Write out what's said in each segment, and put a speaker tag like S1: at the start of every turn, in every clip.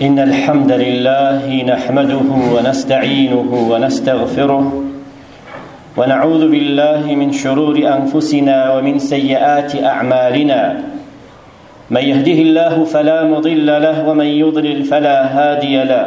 S1: إن الحمد لله نحمده ونستعينه ونستغفره ونعوذ بالله من شرور أنفسنا ومن سيئات أعمالنا من يهده الله فلا مضل له ومن يضلل فلا هادي له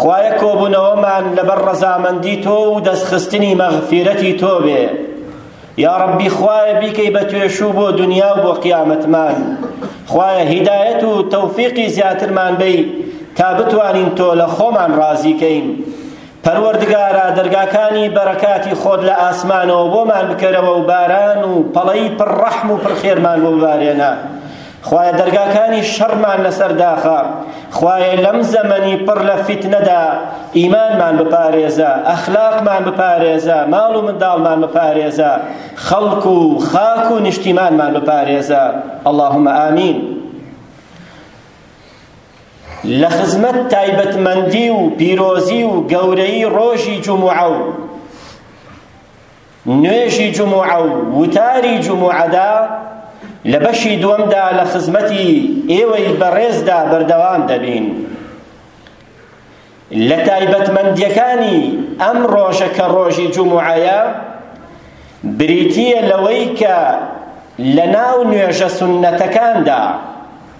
S1: خوایە کۆبونەوەمان لەبەر ڕەزامەندی تۆ و دەستخستنی مەغفیرەتی تۆ بێ یا ڕەبی خوایە بیکەی بە توێشوو بۆ دنیا و بۆ قیامەتمان خوایە هیدایەت و تەوفیقی زیاترمان بی تا بتوانین تۆ لە خۆمان ڕازیکەین پەروەردگارە دەرگاکانی بەرەکاتی خۆت لە ئاسمانەوە بۆمان بکەرەوە و باران و پەڵەی پڕ ڕەحم و پڕ خێرمان بۆ بارێنە خوایە دەرگاکانی شەڕمان لەسەر داخە خوایە لەم زەمەنی پڕ لە فیتنەدا ئیمانمان بپارێزە ئەخلاقمان بپارێزە ماڵ و منداڵمان بپارێزە خەڵک و خاک و نیشتیمانمان بپارێزە اللهم ئامین لە خزمەت تایبەتمەندی و پیرۆزی و گەورەی ڕۆژی جمعە و نوێژی جموعە و وتاری جموعەدا لە بەشی دووەمدا لە خزمەتی ئێوەی بەڕێزدا بەردەوام دەبین لە تایبەتمەندیەکانی ئەم ڕۆژە کە ڕۆژی جموعەیە بریتیە لەوەی کە لە ناو نوێژە سنەتەکاندا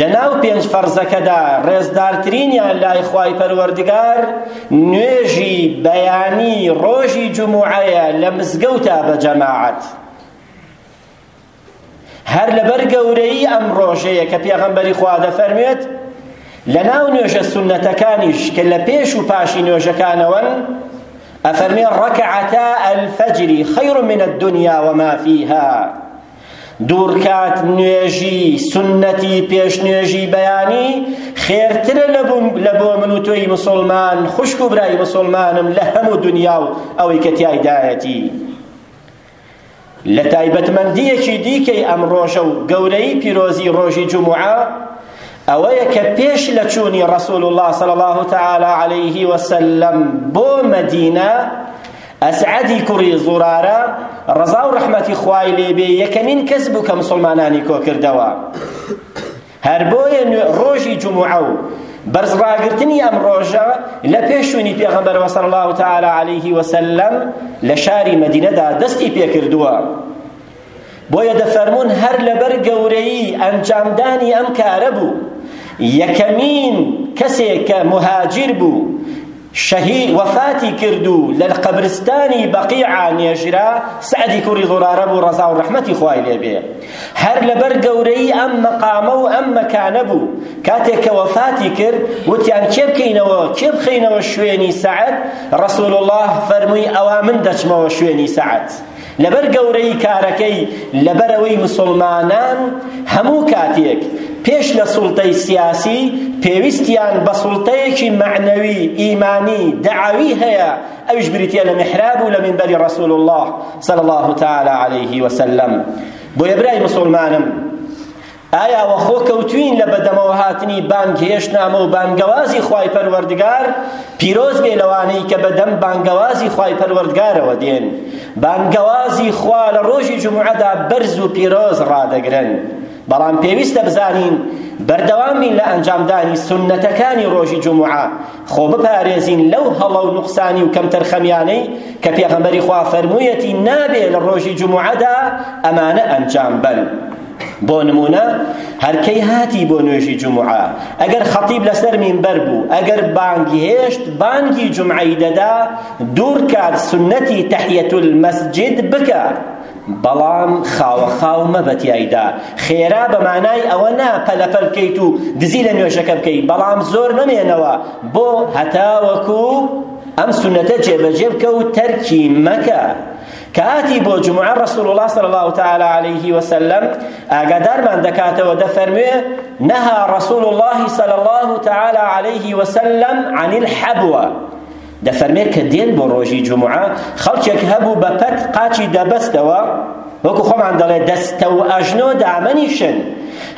S1: لەناو پێنج فەرزەکەدا ڕێزدارترینیان لای خوای پەروەردگار نوێژی بەیانی ڕۆژی جموعەیە لە مزگەوتا بە جەماعەت هەر لەبەر گەورەی ئەم ڕۆژەیە کە پێغەمبەری خوا دەفەرموێت لەناو نوێژە سونەتەکانیش کە لە پێش و پاشی نوێژەکانەوەن ئەفەرمێ ڕەکعەتا ئەلفەجری خەیر من الدنیا وما فیها دوورکات نوێژی سنەتی پێش نوێژی بەیانی خێرترە لە بۆ من و تۆی مسلمان خوشک و برای مسلمانم لە هەموو دنیا و ئەوەی کە تیایدایەتی لە تایبەتمەندیەکی دیکەی ئەم ڕۆژە و گەورەی پیرۆزی ڕۆژی جمعە ئەوەیە کە پێش لە چوونی ڕسول الله صلی الله تعالی عليه وسلم بۆ مدینە ئەسعەدی کوڕی زوڕارە ڕەزا و ڕەحمەتی خوای لێبێ یەکەمین کەس بوو کە مسڵمانانی کۆکردەوە هەر بۆیە ڕۆژی جمعە و بەرز ڕاگرتنی ئەم ڕۆژە لە پێشوونی پێغەمبەرەوە صلی الله تعالی علیه وسلم لە شاری مەدینەدا دەستی پێکردووە بۆیە دەفەرموون هەر لەبەر گەورەیی ئەنجامدانی ئەم کارە بوو یەکەمین کەسێک کە مهاجر بوو شەهی وەفاتی کرد و لە قەبرستانی بەقیعا نێژرا سەعدی کوڕی زۆرارە بوو ڕەزا و ڕەحمەتی خوای لێبێ هەر لەبەر گەورەی ئەم مەقامە و ئەم مەکانە بوو کاتێک کە وەفاتی کرد وتیان کێ بکەینەوە کێ بخەینەوە شوێنی سەعد ڕەسول الله فەرمووی ئەوا من دەچمەوە شوێنی سەعد لەبەر گەورەیی کارەکەی لەبەرئەوەی مسوڵمانان هەموو کاتێک پێش لە سوڵتەی سیاسی پێویستیان بە سوڵتەیەکی معنەوی ئیمانی دەعوی هەیە ئەوش بریتە لە محراب و لە منبەری رسول الله صلی الله تعالی علیه وسلم بۆیە برای مسلمانم ئایا وەخۆ کەوتوین لە بەدەمەوە هاتنی بانگ هێشتنامە و بانگەوازی خوای پەروەردگار پیرۆز بێ لەوانەی کە بەدەم بانگەوازی خوای پەروەردگارەوە دێن بانگەوازی خوا لە ڕۆژی جمعەدا بەرز و پیرۆز ڕادەگرن بەڵام پێویستە بزانین بەردەوام بین لە ئەنجامدانی سنەتەکانی ڕۆژی جمعە خۆ بپارێزین لەو هەڵە و نوقسانی و کەمتەرخەمیانەی کە پێغەمبەری خوا فەرموویەتی نابێ لە ڕۆژی جمعەدا ئەمانە ئەنجام بەن بۆ نمونە هەرکەی هاتی بۆ نوێژی جمعە ئەگەر خەتیب لەسەر مینبەر بوو ئەگەر بانگی هێشت بانگی جمعەی دەدا دوور کات سنەتی تەحیەت المەسجد بکە بەڵام خاوە خاو مەبە تیایدا خێرا بە مانای ئەوە نا پەلەپەل بکەیت و دزی لە نوێژەکە بکەیت بەڵام زۆر مەمێنەوە بۆ هەتاوەکو ئەم سنەتە جێبەجێ بکە و تەرکی مەکە کاتی بۆ جمعە رسول الله صلی الله تعالی علیه وسلم ئاگادارمان دەکاتەوە دەفەرموێ نهى رسول الله صلی الله تعالی علیه وسلم عن الحبوة دەفەرمێت کە دێن بۆ ڕۆژی جمعە خەڵکێک هەبوو بە پەت قاچی دەبەستەوە وەکو خۆمان دەڵێ دەستە و ئەژنۆ دامەنیشن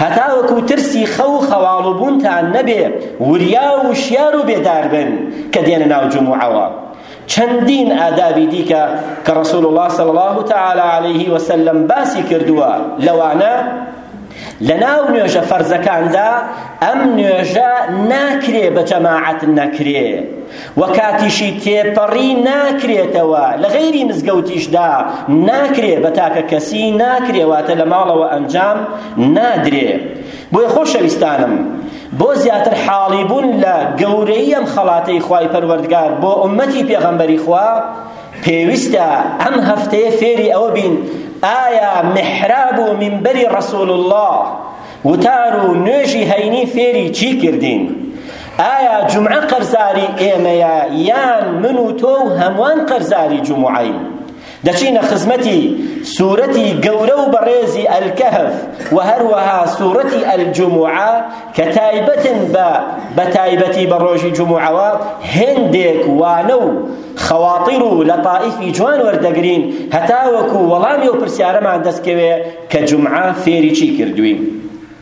S1: هەتا وەکو ترسی خەو و خەواڵوبوونتان نەبێ وریا و وشیار و بێدار بن کە دێنە ناو جمعەوە چەندین ئادابی دیکە کە ڕسول الله صلی الله تعالی علیه وسلم باسی کردووە لەوانە لەناو نوێژە فەرزەکاندا ئەم نوێژە ناکرێ بە جەماعەت نەکرێ و کاتیشی تێپەڕی ناکرێتەوە لە غەیری مزگەوتیشدا ناکرێ بە تاکە کەسی ناکرێ واتە لە ماڵەوە ئەنجام نادرێ بۆیە خۆشەویستانم بۆ زیاتر حاڵی بوون لە گەورەی ئەم خەڵاتەی خوای پەروەردگار بۆ ئومەتی پێغەمبەری خوا پێویستە ئەم هەفتەیە فێری ئەوە بین ئایا محراب و منبەری رسول الله وتار و نوێژی هەینی فێری چی کردین ئایا جمعە قەرزاری ئێمەیە یان من و تۆ و هەمووان قەرزاری جمعەین دەچینە خزمەتی سورەتی گەورە و بەڕێزی ئەلکەهف و هەروەها سورەتی ئەلجموعە کە تایبەتن بە بە تایبەتی بە ڕۆژی جموعەوە هێندێک وانە و خەواطیر و لەتائیفی جوان وەردەگرین هەتاوەکو وەڵامی و پرسیارەمان دەستکەوێ کە جمعە فێری چی کردوین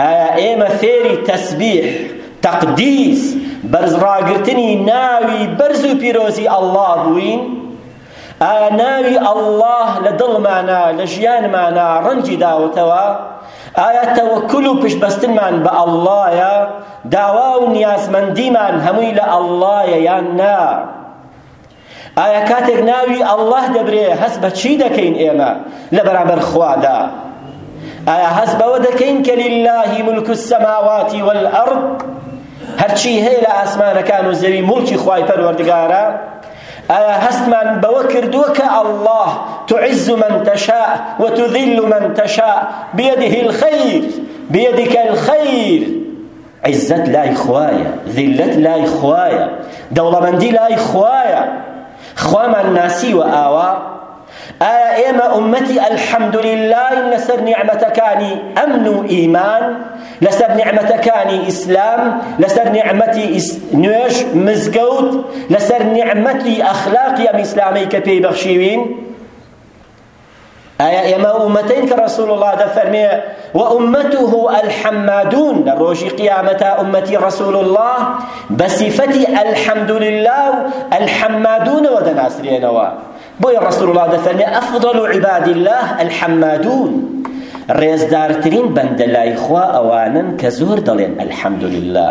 S1: ئایا ئێمە فێری تەسبیح، تەقدیس، بەرزڕاگرتنی ناوی بەرز و پیرۆزی ئەڵڵا بووین؟ ئایا ناوی ئەڵڵا لە دڵمانا، لە ژیانمانا ڕەنگی داوەتەوە؟ ئایا تەوەکل و پشتبەستنمان بە ئەڵڵایە؟ داوا و نیازمەندیمان هەمووی لە ئەڵڵایە یان نا؟ ئایا کاتێک ناوی ئەڵڵاه دەبرێ هەست بە چی دەکەین ئێمە لە بەرامبەر خوادا ئایا هەست بەوە دەکەین کە للهی ملک السماوات والارض هەرچی هەیە لە ئاسمانەکان و زەوی مڵکی خوای پەروەردگارە ئایا هەستمان بەوە کردووە کە ئەڵڵاه تعز من تشاء وتذل من تشاء بيده الخير بيدك الخير عیزەت لای خوایە ذلت لای خوایە دەوڵەمەندی لای خوایە خوامان ناسیوە ئاوا ئایا ئێمە ئومەتی ئەلحەمدوللای لەسەر نیعمەتەکانی ئەمن و ئیمان لەسەر نیعمەتەکانی ئیسلام لەسەر نیعمەتی نوێژ مزگەوت لەسەر نیعمەتی ئەخلاقی ئەم ئیسلامەی کە پێی بەخشیوین ئایا ئێمە ئومەتەین کە ڕسول الله دەفەرمێ و ئومەته الحمادون لە ڕۆژی قیامەتا ئومەتی ڕسول الله بە سیفەتی الحمد لله و الحمادونەوە دەناسرێنەوە بۆیە ڕسول الله دەفەرمێ ئەفضل عباد الله الحمادون ڕێزدارترین بەندە لای خوا ئەوانن کە زۆر دەڵێن الحمد لله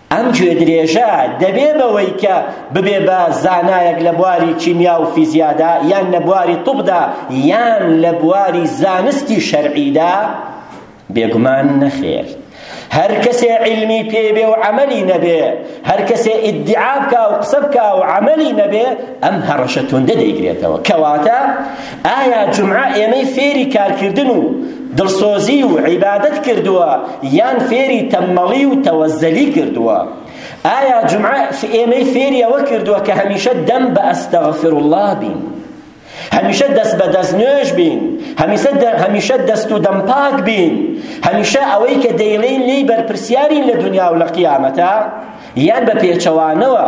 S1: ئەم گوێدرێژە دەبێ بەوەی کە ببێ بە زانایەک لە بواری کیمیا و فیزیادا یان لە بواری طبدا یان لە بواری زانستی شەرعیدا بێگومان نەخێر هەر کەسێ علمی پێبێ و عملی نەبێ هەر کەسێ ئیدعا بکا و قسە بکا و عملی نەبێ ئەم هەڕەشە توندە دەیگرێتەوە کەواتە ئایا جومعە ئێمەی فێری کارکردن و دڵسۆزی و عیبادەت کردووە یان فێری تەممەڵی و تەوەزەلی کردووە ئایا جومعە ئێمەی فێری ئەوە کردووە کە هەمیشە دەم بە ئەستەغفر الله بین هەمیشە دەست بە دەست نوێژ بین هەمیشە هەمیشە دەست و دەم پاک بین هەمیشە ئەوەی کە دەیڵین لی بەرپرسیارین لە دنیا و لە قیامەتە یان بە پێچەوانەوە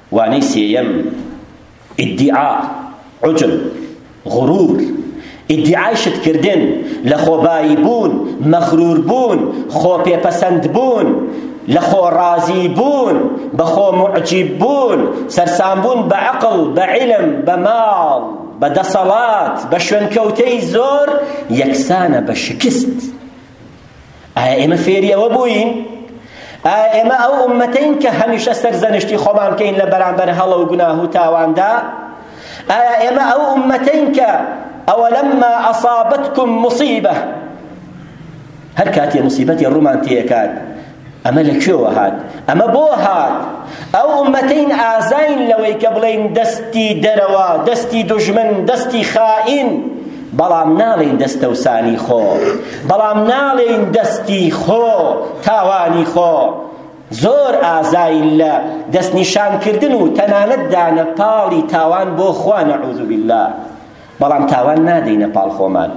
S1: وانەی سێیەم، ئیدیعا، عجب، غرور، ئیدیعای شتکردن، لەخۆباییبوون، مەغروربوون، خۆپێپەسەندبوون، لەخۆ ڕازیبوون، بەخۆ موعجیببوون، سەرسامبوون بە عەقڵ، بە عیلم، بە ماڵ، بە دەسەڵات، بە شوێنکەوتەی زۆر، یەکسانە بە شکست. ئایا ئێمە فێری ئەوە بووین ئایا ئێمە ئەو ئومەتەین کە هەمیشە سەرزەنشتی خۆمان بکەین لە بەرامبەر هەڵە و گوناه و تاواندا ئایا ئێمە ئەو ئومەتەین کە ئەوەلەمما ئەصابتکم مصیبە هەر کاتی مصیبەتی ڕوومان تێکات ئەمە لە کوێوە هات ئەمە بۆ هات ئەو ئومەتەین ئازاین لەوەی کە بڵێین دەستی دەرەوە دەستی دوژمن دەستی خائین بەڵام ناڵین دەستەوسانی خۆ بەڵام ناڵین دەستی خۆ تاوانی خۆ زۆر ئازاین لە دەستنیشانکردن و تەنانەت دانە پاڵی تاوان بۆ خوا نەعوذ بالله بەڵام تاوان نادەینە پاڵ خۆمان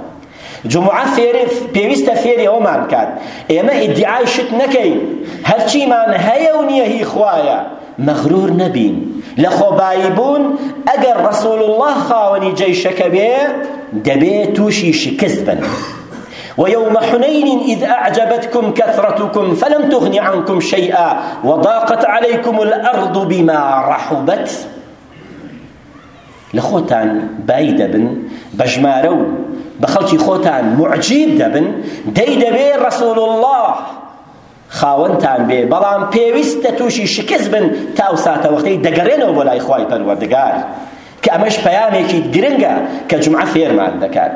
S1: جمعە فێری پێویستە فێری ئەومان بکات ئێمە ئیدعای شت نەکەین هەرچیمان هەیە و نییە هی خوایە مەغرور نەبین لە خۆبایی بوون ئەگەر ڕسول الله خاوەنی جەیشەکە بێ دەبێ تووشی شکست بن ويوم حنين إذ أعجبتكم كثرتكم فلم تغن عنكم شيئا وضاقت عليكم الأرض بما رحبت لە خۆتان بایی دەبن بە ژمارە و بە خەڵکی خۆتان معجیب دەبن دەی دەبێ ڕسول الله خاوەنتان بێ بەڵام پێویستە تووشی شکست بن تا و ساتەوەختەی دەگەڕێنەوە بۆ لای خوای پەروەردگار کە ئەمەش پەیامێکی گرنگە کە جمعە فێرمان دەکات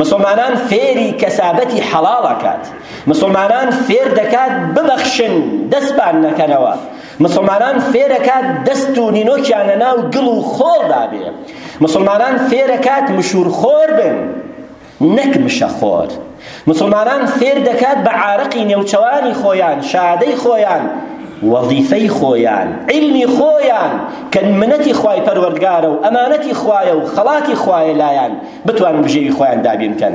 S1: مسوڵمانان فێری کەسابەتی حەڵاڵ ئەکات مسوڵمانان فێر دەکات ببەخشن دەستبان نەکەنەوە مسلمانان فێرەکات دەست و نینۆکیان لە ناو گڵ و خۆڵدا بێ مسلمانان فێرەکات مشورخۆر بن نەک مشەخۆر مسلمانان فێر دەکات بە عارەقی نێوچەوانی خۆیان شادەی خۆیان وەظیفەی خۆیان علمی خۆیان کە منەتی خوای پەروەردگارە و ئەمانەتی خوایە و خەڵاتی خوایە لایان بتوانن بژێوی خۆیان دابین بکەن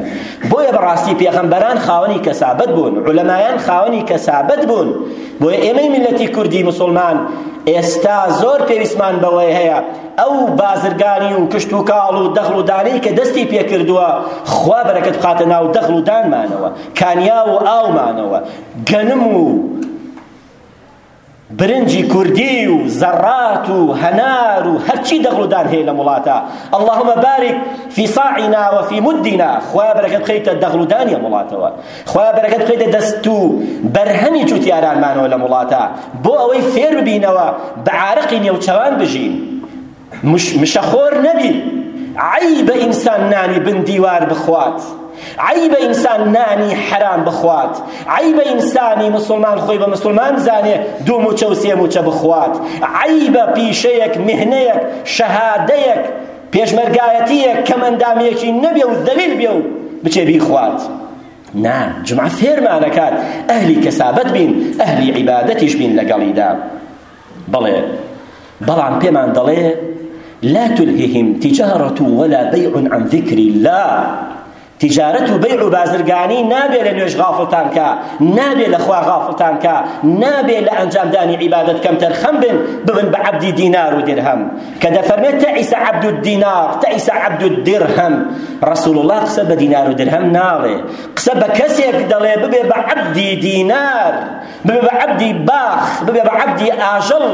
S1: بۆیە بەڕاستی پێغەمبەران خاوەنی کەسابەت بوون عولەمایان خاوەنی کەسابەت بوون بۆیە ئێمەی میلەتی کوردی مسلمان ئێستا زۆر پێویستمان بەوەی هەیە ئەو بازرگانی و کشت و کاڵ و دەخڵ و دانەی کە دەستی پێکردووە خوا بەرەکەت بخاتە ناو دەخڵ و دانمانەوە کانیا و ئاومانەوە گەنم و برنجی کوردی و زەڕات و هەنار و هەرچی دەغڵ و دان هەیە لەم وڵاتە اللهم بارک فی صاعنا و فی مدنا خوایە بەرەکەت بخەیتە دەغڵ و دانی ئەم وڵاتەوە خوایە بەرەکەت بخەیتە دەست و بەرهەمی جوتیارانمانەوە لەم وڵاتە بۆ ئەوەی فێر ببینەوە بە عارەقی نێوچەوان بژین مش مشەخۆر نەبی عەیبە ئینسان نانی بن دیوار بخوات عیبە ئینسان نانی حەرام بخوات عیبە ئینسانی مسلمان خۆی بە مسلمان زانێ دوو موچە و سێ موچە بخوات عیبە پیشەیەک مهنەیەک شەهادەیەک پێشمەرگایەتیەک کەمەندامیەکی نەبێ و دەلیل بێ و بچێ بیخوات نا جمعە فێرمانەکات ئەهلی کەسابەت بین ئەهلی عیبادەتیش بین لەگەڵیدا بەڵێ، بەڵام پێمان دەڵێ لا تلههم تجارة ولا بيع عن ذكر الله تجارت و بیع و بازرگانی نابێ لە نوێژ غافڵتان کا نابێ لە خوا غافڵتان کا نابێ لە ئەنجامدانی عیبادەت کەم تەرخەم بن ببن بە عەبدی دینار و درهم کە دەفەرمێت تەئیسە عەبد الدینار تەئیسە عەبد الدرهم رسول الله قسە بە دینار و درهم ناڵێ قسە بە کەسێک دەڵێ ببێ بە عەبدی دینار ببێ بە عەبدی باخ ببێ بە عەبدی ئاژەڵ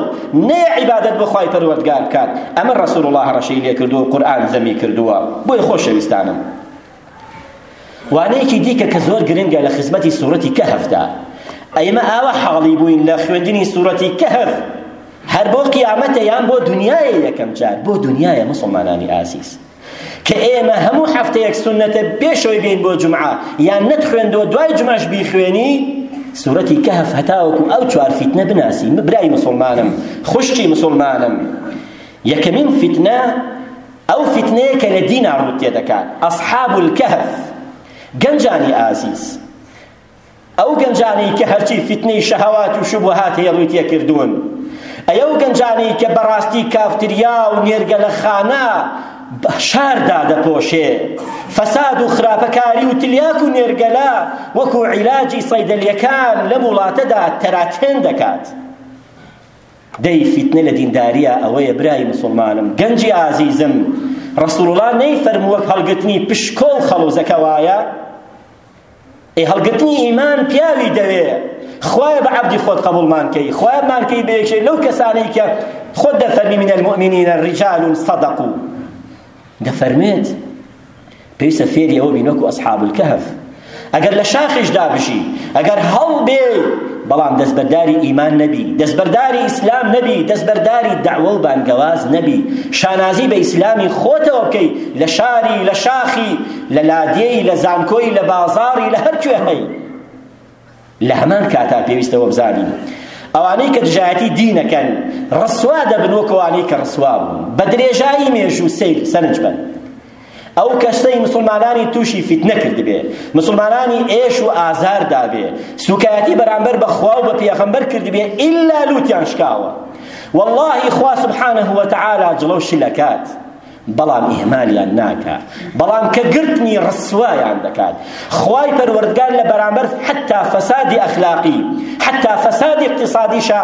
S1: نەیە عیبادەت بۆ خوای پەروەردگار بکات ئەمە ڕەسوڵ اللە هەڕەشەی لێ کردووە و قورئان زەمی کردووە بۆیە خۆشەویستانم وانەیەکی دیکە کە زۆر گرنگە لە خزمەتی سوورەتی کەهەفدا ئەیمە ئاوا حاڵی بووین لە خوێندنی سوورەتی کەهەف هەر بۆ قیامەتە یان بۆ دنیای یەکەم جار بۆ دنیای مسلمانانی ئازیز کە ئێمە هەموو هەفتەیەک سونەتە پێشەوەی بین بۆ جمعە یان نەت خوێندەوە دوای جمعەش بیخوێنی سورەتی کەهف هەتاوەکو ئەو چوار فیتنە بناسی برای مسلمانم خوشکی مسلمانم یەکەمین فیتنە ئەو فیتنەیە کە لە دینا ڕوت تێدەکات ئەصحاب الکەهف گەنجانی ئازیز ئەو گەنجانەی کە هەرچی فیتنەی شەهەوات و شوبهات هەیە ڕووی تێکردوون ئەی ئەو گەنجانەی کە بەڕاستی کافتریا و نێرگەلەخانە شار دادەپۆشێ فەساد و خراپەکاری و تلیاک و نێرگەلە وەکو عیلاجی سەیدەلیەکان لەم وڵاتەدا تەراتێن دەکات دەی فیتنە لە دینداریە ئەوەیە برای مسلمانم گەنجی ئازیزم ڕسوڵڵا نەی فەرمووەک هەڵگرتنی پشکۆ و خەڵوزەکە وایە ئەی هەڵگرتنی ئیمان پیاوی دەوێ خوایە بە عەبدی خۆت قەبوڵمان کەی خوایە مان کەی بە یەکێ لەو کەسانەی کە خۆت دەفەرمی من المؤمنین رجال صدقوا دەفەرمێت پێویستە فێری ئەوە بین وەکو ئەصحاب الکهف ئەگەر لە شاخیشدا بژی ئەگەر هەڵبێ بەڵام دەستبەرداری ئیمان نەبی دەستبەرداری ئیسلام نەبی دەستبەرداری دعوە و بانگەواز نەبی شانازی بە ئیسلامی خۆتەوە بکەی لە شاری لە شاخی لە لادێی لە زانکۆی لە بازاڕی لە هەر کوێ هەی لە هەمان کاتا پێویستە وەبزانین ئەوانەی کە دژایەتی دینەکەن ڕسوا دەبن وەک ئەوانەی کە ڕسوا بوون بە درێژایی مێژوو سیر سەرنج بن ئەو کەسەی مسلمانانی تووشی فیتنە کردبێ مسلمانانی ئێش و ئازار دابێ سوکایەتی بەرامبەر بە خوا و بە پێغەمبەر کردبێ ئیلا لوتیان شکاوە واللهی خوا سبحانه وتعالى جڵەو شلەکات بەڵام ئیهمالیان ناکا بەڵام کە گرتنی ڕسوایان دەکات خوای پەروەردگار لە بەرامبەر حتا فەسادی ئەخلاقی حتا فەسادی اقتصادیشە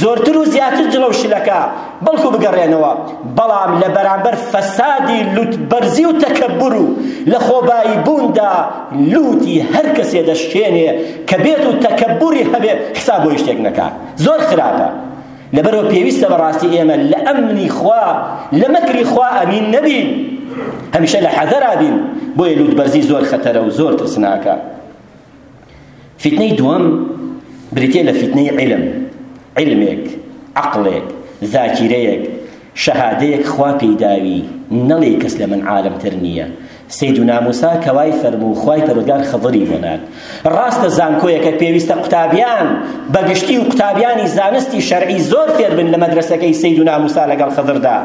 S1: زۆرتر و زیاتر جڵەو شلەکە بەڵکو بگەڕێنەوە بەڵام لە بەرامبەر فەسادی لوت بەرزی و تەکەبر و لە خۆبایی بووندا لوتی هەر کەسێ دەشکێنێ کە بێت و تەکەبوری هەبێ حساب بۆ شتێک نەکات زۆر خراپە لەبەرەوە پێویستە بەڕاستی ئێمە لە ئەمنی خوا لە مەکری خوا ئەمین نەبین هەمیشە لە حەذەرا بین بۆیە لووتبەرزی زۆر خەتەرە و زۆر ترسناکە فیتنەی دووەم بریتیە لە فیتنەی علم علمێک عقلێک ذاکیرەیەک شەهادەیەک خوا پێی داوی نەڵێی کەس لە من عالم تر نییە سیدنا موسا کەوای فەرموو خوای پەرۆگار خەضری بۆ نارد ڕاستە زانکۆیەکە پێویستە قوتابیان بەگشتی و قوتابیانی زانستی شەرعی زۆر فێربن لە مەدرسەکەی سیدنا موسا لەگەڵ خەضردا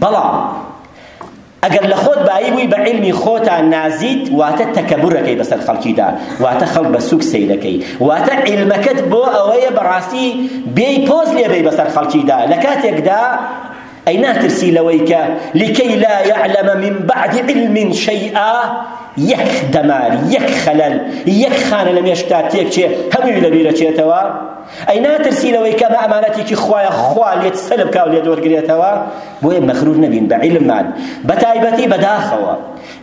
S1: بەڵام ئەگەر لە خۆت بایی بووی بە عیلمی خۆتا نازیت واتە تەکەبور ئەکەی بەسەر خەڵکیدا واتە خەڵک بە سووک سەیر ئەکەی واتە عیلمەکەت بۆ ئەوەیە بەڕاستی بێی پۆز لێ بێی بەسەر خەڵکیدا لە کاتێکدا ئەی ناترسی لەوەی کە لکەی لا یعلم من بعد علم شیئا یەک دەمار یەک خەلەل یەک خانە لە مێشکتا تێک چێ هەمووی لەبیرەچێتەوە ئەی ناترسی لەوەی کە ئەمە ئەمانەتێکی خوایە خوا لێت سەر بکا و لێت وەرگرێتەوە بۆیە مەغرور نەبین بە عیلممان بە تایبەتی بەداخەوە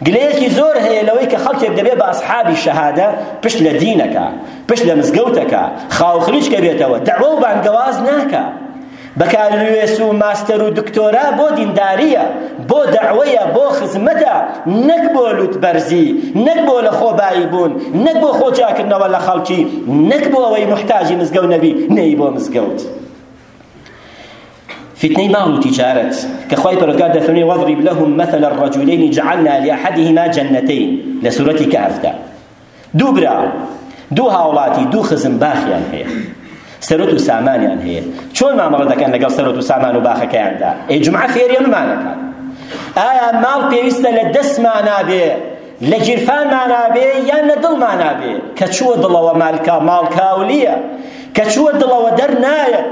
S1: گلەیەکی زۆر هەیە لەوەی کە خەڵکێک دەبێ بە ئەسحابی شەهادە پشت لە دینەکە پشت لە مزگەوتەکە خاوخلیچکە بێتەوە دەعوە و بانگەواز ناکە بەکالریۆس و ماستەر و دکتۆرا بۆ دیندارییە، بۆ دەعوەیە، بۆ خزمەتە، نەک بۆ لوتبەرزی، نەک بۆ لەخۆبایی بوون، نەک بۆ خۆ جیاکردنەوە لە خەڵکی، نەک بۆ ئەوەی موحتاجی مزگەوت نەبی، نەی بۆ مزگەوت. فتنەی ماڵ و تیجارەت کە خوای پەروەردگار دەفەرمێ وەضرب لهم مثل الرجلین جعلنا لأحدهما جنتین لە سورەتی کهفدا دوو برا، دوو هاوڵاتی، دوو خزم باخیان هەیە. سەروەت و سامانیان هەیە. چۆن مامەڵە دەکەن لەگەڵ سەروەت و سامان و باخەکەیاندا؟ ئەی جومعە فێری ئەمانەکان. ئایا ماڵ پێویستە لە دەستمانا بێ، لە گیرفانمانا بێ یان لە دڵمانا بێ؟ کە چووە دڵەوە مالکا ماڵکاولییە، کە چووە دڵەوە دەرنایەت.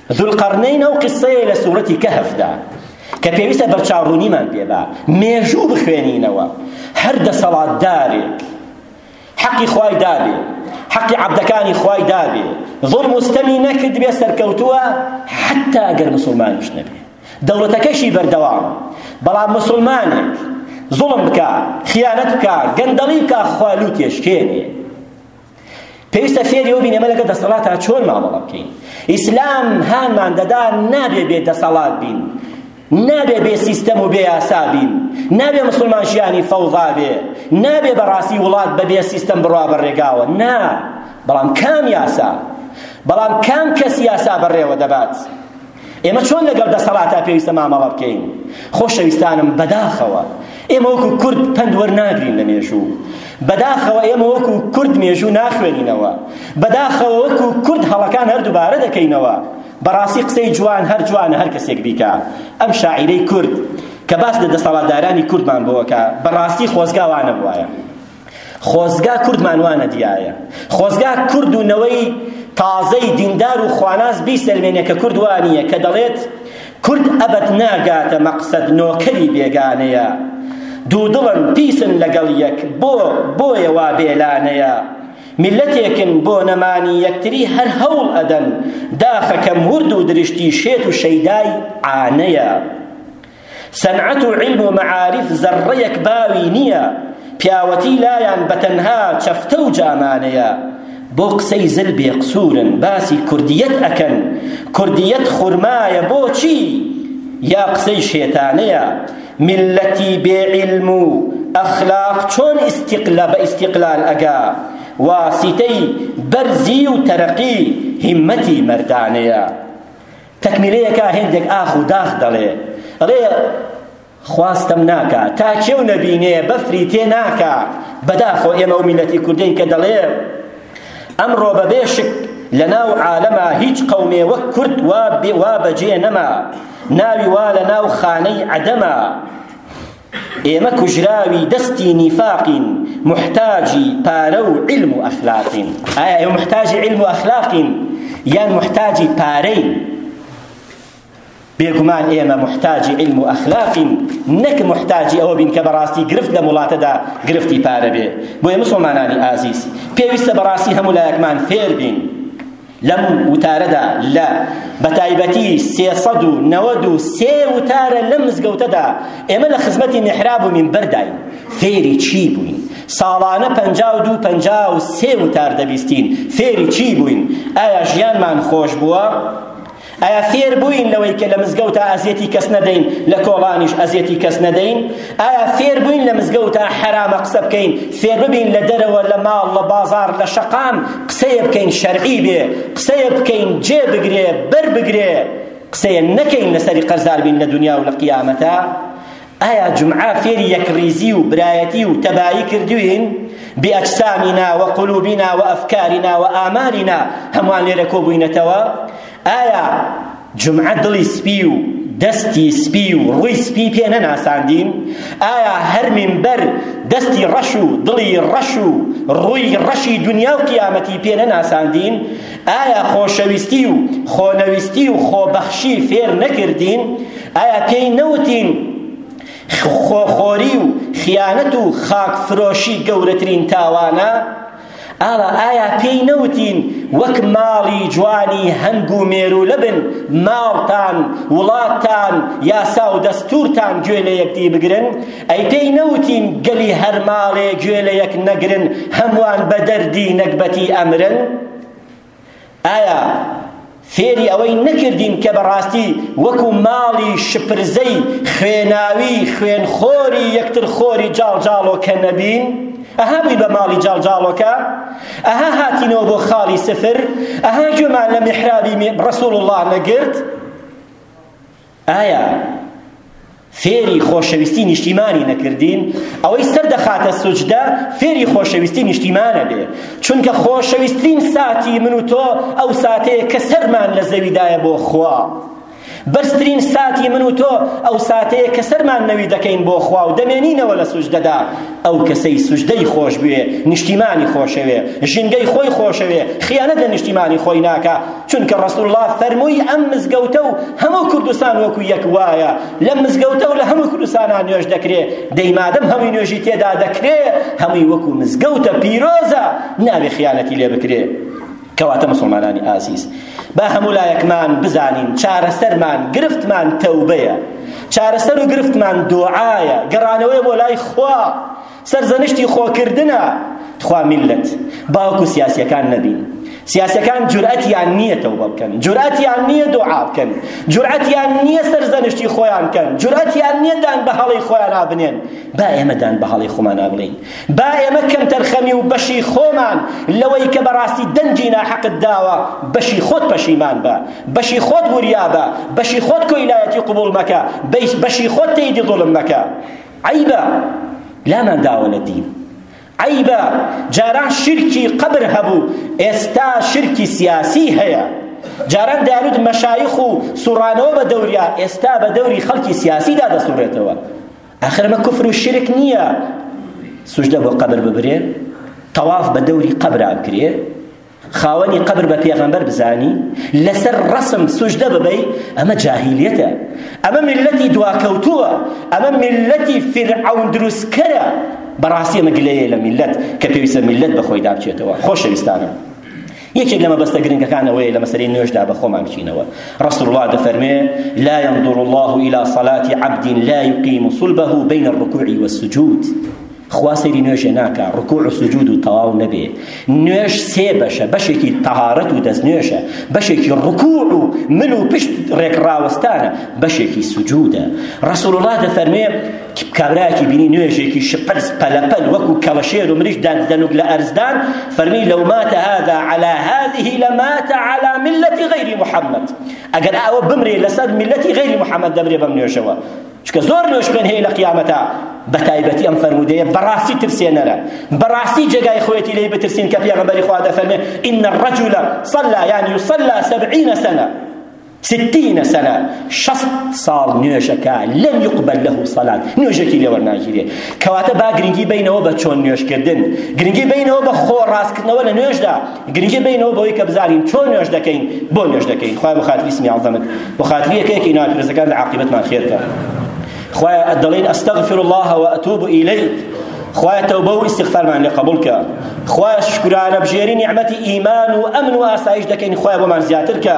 S1: ذوالقرنین ئەو قسەیە لە سورەتی کەهفدا کە پێویستە بەرچاوڕوونیمان پێ با مێژوو بخوێنینەوە هەر دەسەڵاتدارێک حەقی خوای دابێ حەقی عەبدەکانی خوای دابێ ظلم و ستەمی نەکرد بێ سەرکەوتووە حتا گەر مسلمانیش نەبێ دەوڵەتەکەشی بەردەوام بەڵام مسلمانێک ظلم بکا خیانەت بکا گەندەڵی بکا خوالو تێشکێنێ پێویستە فێری ئەوە بینەمە لەگەڵ دەسەڵاتە چۆن مامەڵە بکەین ئیسلام هانمان دەدا نابێ بێ دەسەڵات بین نابێ بێ سیستەم و بێ یاسا بین نابێ مسلمان ژیانی فەوضا بێ نابێ بەڕاستی وڵات بە بێ سیستەم بڕوا بەڕێگاوە نا بەڵام کام یاسا بەڵام کام کەس یاسا بەڕێوە دەبات ئێمە چۆن لەگەڵ دەسەڵاتە پێویستە مامەڵە بکەین خۆشەویستانم بەداخەوە ئێمە وەکو کورد پند وەرناگرین لە مێژوو بەداخەوە ئێمە وەکو کورد مێژوو ناخوێنینەوە بەداخەوە وەکو کورد هەڵەکان هەر دووبارە دەکەینەوە بەڕاستی قسەی جوان هەر جوانە هەر کەسێک بیکە ئەم شاعیرەی کورد کە باس لە دەسەڵاتدارانی کوردمان بۆکە بەڕاستی خۆزگاوانە بواە خۆزگا کوردمان وا نەدیایە خۆزگا کورد و نەوەی تازەی دیندار و خواناس بیسەلمێنێ کە کورد وا نییە کە دەڵێت کورد ئەبەد ناگاتە مەقسەد نۆکەری بێگانەیە دوودڵن پیسن لەگەڵ یەک بۆ بۆیە وا بێلانەیە ملەتێکن بۆ نەمانی یەکتری هەر هەوڵ ئەدەن داخەکەم ورد و درشتی شێت و شەیدای عانەیە سەنعەت و عیلم و مەعاریف زەڕڕەیەک باوی نییە، پیاوەتی لایان بە تەنها چەفتە و جامانەیە، بۆ قسەی زل بێقسوورن، باسی کوردییەت ئەکەن، کوردییەت خورمایە بۆ چی؟ یا قسەی شێتانەیە، میللەتی بێ عیلم و ئەخلاق چۆن ئیستیقلە بە ئیستیقلال ئەگا، واسیتەی بەرزی و تەرەقی هیمەتی مەردانەیە. تەکمیلەیەکە هێندێک ئاخ و داخ دەڵێ ئەڵێ خواستم ناکا تا کێو نەبینێ بەفری تێ ناکا بەداخۆ ئێمە و میلەتی کوردین کە دەڵێ ئەمڕۆ بەبێ شک لە ناو عالەما هیچ قەومێ وەک کورد وا بەجێ نەما ناوی وا لە ناو خانەی عەدەما ئێمە کوژراوی دەستی نیفاقین محتاجی پارە و علم و ئەخلاقین ئایا ئێمە محتاجی علم و ئەخلاقین یان محتاجی پارەین بێگومان ئێمە محتاجی علم و ئەخلاقین نەک محتاجی ئەوە بین کە بەڕاستی گرفت لە وڵاتەدا گرفتی پارە بێ بۆیە مسلمانانی ئازیز پێویستە بەڕاستی هەموو لایەکمان فێر بین لەم وتارەدا لە بەتایبەتی سێ سەد و نەوەد و سێ وتارە لەم مزگەوتەدا ئێمە لە خزمەتی میحراب و مینبەرداین فێری چی بووین ساڵانە پەنجا و دوو پەنجا و سێ وتار دەبیستین فێری چی بووین ئایا ژیانمان خۆش بووە ئایا فێر بووین لەوەی کە لە مزگەوتا ئەزیەتی کەس نەدەین لە کۆڵانیش ئەزیەتی کەس نەدەین ئایا فێر بووین لە مزگەوتا حەرامە قسە بکەین فێر ببین لە دەرەوە لە ماڵ لە بازار لە شەقام قسەیە بکەین شەرعی بێ قسەیە بکەین جێ بگرێ بەر بگرێ قسەیە نەکەین لەسەری قەرزار بین لە دنیا و لە قیامەتە ئایا جومعە فێری یەکڕیزی و برایەتی و تەبایی کردوین بئەجسامینا و قلوبینا و ئەفکارینا و ئامارینا هەموان لێرە کۆبوینەتەوە ئایا جومعە دڵی سپی و دەستی سپی و ڕووی سپی پێ نەناساندین ئایا هەر منبەر دەستی ڕەش و دڵی ڕەش و ڕووی ڕەشی دنیا و قیامەتی پێ نەناساندین ئایا خۆشەویستی و خۆنەویستی و خۆبەخشی فێر نەکردین؟ ئایا پێی نەوتین خۆخۆری و خیانەت و خاک فرۆشی گەورەترین تاوانە؟ ئاڵا ئایا پێی نەوتین وەک ماڵی جوانی هەنگ و مێروولە بن ماڵتان وڵاتتان یاسا و دەستورتان گوێ لە یەکدی بگرن ئەی پێی نەوتین گەلی هەر ماڵێ گوێ لە یەک نەگرن هەمووان بە دەردی نەگبەتی ئەمرن ئایا فێری ئەوەی نەکردین کە بەڕاستی وەکو ماڵی شپرزەی خوێناوی خوێنخۆری یەکتر خۆری جاڵجاڵۆکە نەبین ئەها بووی بە ماڵی جاڵجاڵۆکە ئەها هاتینەوە بۆ خاڵی سفر ئەها گوێمان لە میحرابی ڕەسوڵ الله نەگرت ئایا فێری خۆشەویستی نیشتیمانی نەکردین ئەوەی سەر دەخاتە سوجدە فێری خۆشەویستی نیشتیمانە بێ چونکە خۆشەویستترین ساتی من و تۆ ئەو ساتەیە کە سەرمان لە زەویدایە بۆ خوا بەرزترین ساتی من و تۆ ئەو ساتەیە کە سەرمان نەوی دەکەین بۆ خوا و دەمێنینەوە لە سوجدەدا ئەو کەسەی سوجدەی خۆشبوێ نیشتیمانی خۆشەوێ ژینگەی خۆی خۆشەوێ خیانەت لە نیشتیمانی خۆی ناکا چونکە ڕسول الله فەرمووی ئەم مزگەوتە و هەموو کوردستان وەکو یەک وایە لە مزگەوتە و لە هەموو کوردستانا نوێژ دەکرێ دەی مادەم هەمووی نوێژی تێدا دەکرێ هەمووی وەکو مزگەوتە پیرۆزە نابێ خیانەتی لێ بکرێ کەواتە مسلمانانی ئازیز با هەموو لایەکمان بزانین چارەسەرمان گرفتمان تەوبەیە چارەسەر و گرفتمان دۆعایە گەڕانەوەی بۆ لای خوا سەرزەنشتی خۆکردنە تخوا میلەت باوکو سیاسیەکان نەبین سیاسەکان جورئەتیان نییە تەوبە بکەن جورئەتیان نییە دوعا بکەن جورئەتیان نییە سەرزەنشتی خۆیان بکەن جورئەتیان نییە دان بە هەڵی خۆیان نابنێن با ئێمە دان بە هەڵی خۆمان نابڵین با ئێمە کەمتەرخەمی و بەشی خۆمان لەوەی کە بەڕاستی دەنگی ناحەقت داوە بەشی خۆت پەشیمان بە بەشی خۆت وریا بە بەشی خۆت کۆیلایەتی قبوڵ مەکە بەشی خۆت تەیدی ظلم مەکە عیبە لامان داوە لە دین عیبە جاران شرکی قبر هەبوو ئێستا شرکی سیاسی هەیە جاران دەیانوت مەشایخ و سوڕانەوە بە دەوریا ئێستا بە دەوری خەڵکی سیاسیدا دەسوڕێتەوە ئاخر مە کفر و شرک نییە سوژدە بۆ قەبر ببرێ تەواف بە دەوری قەبرا بکرێ خاوەنی قەبر بە پێغەمبەر بزانی لەسەر ڕسم سوژدە ببەی ئەمە جاهیلیەتە ئەمە میلەتی دواکەوتووە ئەمە میلەتی فرعون دروستکەرە بەڕاستی ئەمە گلەیە لە میلەت کە پێویستە میلەت بەخۆی دابچێتەوە خۆشەویستانم یەکێک لە مەبەستە گرنگەکان ئەوەیە لە مەسەلەی نوێژدا بە خۆمان بچینەوە رسول الله دەفەرمێ لا ينظر الله إلى صلاة عبد لا يقيم صلبه بين الركوع والسجود خوا سەیری نوێژێ ناکا ڕکوع و سجود و تەواو نەبێ نوێژ سێ بەشە بەشێکی تەهارەت و دەست نوێژە بەشێکی ڕکوع و مل و پشت ڕێکڕاوەستانە بەشێکی سجودە ڕسول الله دەفەرمێ کابرایەکی بینی نوێژێکی شپرز پەلەپەل وەکو کەوەشێر و مریش دەنوک لە ئەرزدان فەرمی لەو ماتە هذا على هذه لمات على ملة غير محمد ئەگەر ئەوە بمرێ لەسەر ملەتی غير محمد دەمرێ بەم نوێژەوە چکە زۆر نوێژ خوێن هەیە لە قیامەتە بە تایبەتی ئەم فەرمودەیە بەڕاستی ترسێنەرە بەڕاستی جێگای خۆیەتی لێی بترسین کە پێغەمبەری خوا دەفەرمێ ان الرجل صلى يعني يصلى سبعين سنه ستین سنە شەست ساڵ نوێژەکە لەم یقبەل لەه سەلات نوێژەکی لێوەرناگیرێت کەواتە با گرنگی بینەوە بە چۆن نوێژکردن گرنگی بینەوە بە خۆ ڕاستکردنەوە لە نوێژدا گرنگی بینەوە بەوەی کە بزانین چۆن نوێژ دەکەین بۆ نوێژ دەکەین خۆی بە خاتری اسمی عظمت بۆ خاتری یەکێکی ناپرزەکان لە عاقبەتمان خێرکە خوایە ئەدەڵێن ئەستەغفر الله وئەتوب ئیلیک خوایە تەوبە و ئیستغفارمان لێ قبول کە خوایە شکرانە بژێری نیعمەتی ئیمان و ئەمن و ئاسایش دەکەین خوایە بۆمان زیاتر کە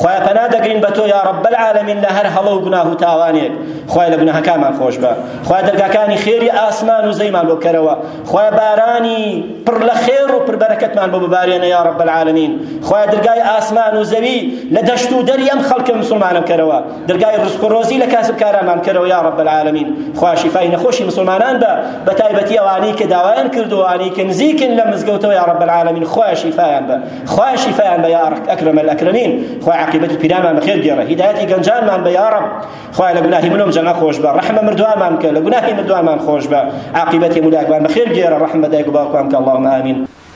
S1: خوایە پەنا دەگرین بە تۆ یا رب العالمین لە هەر هەڵە و گوناه و تاوانێک خوایە لە گوناهەکانمان خۆش بە خوایە دەرگاکانی خێری ئاسمان و زەیمان بۆ بکەرەوە خوایە بارانی پڕ لە خێر و پڕ بەرەکەتمان بۆ ببارێنە یا رب العالمین خوایە درگای ئاسمان و زەوی لە دەشت و دەری ئەم خەڵکە مسلمانە بکەرەوە دەرگای ڕزق و ڕۆزی لە کاسبکارانمان کەرەوە یا رب العالمین خوا شیفای نەخۆشی مسلمانان بە بە تایبەتی ئەوانەی کە داوایان کرد و ئەوانەی کە نزیکن لە مزگەوتەوە یا رب العالمین خوا شیفایان بە خوا شیفایان بە یا اکرم الاکرمین خوا عاقبەتی پیرانمان بەخێر گێڕە هیدایەتی گەنجانمان بە یا رب خوا لە گوناهی منم جەنە خۆش بە ڕەحمە مردوانمان کە لە گوناهی مردوانمان خۆش بە عاقبەتی ملاکمان بەخێر گێڕە ڕەحم بە دایک و باوکمان کە اللهم آمین